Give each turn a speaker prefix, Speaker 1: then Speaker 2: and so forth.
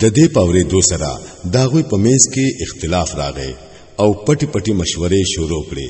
Speaker 1: د دې پاورېدو سره د هغوی په منځ کې اختلاف راغی او پټې پټې مشورې شروع کړې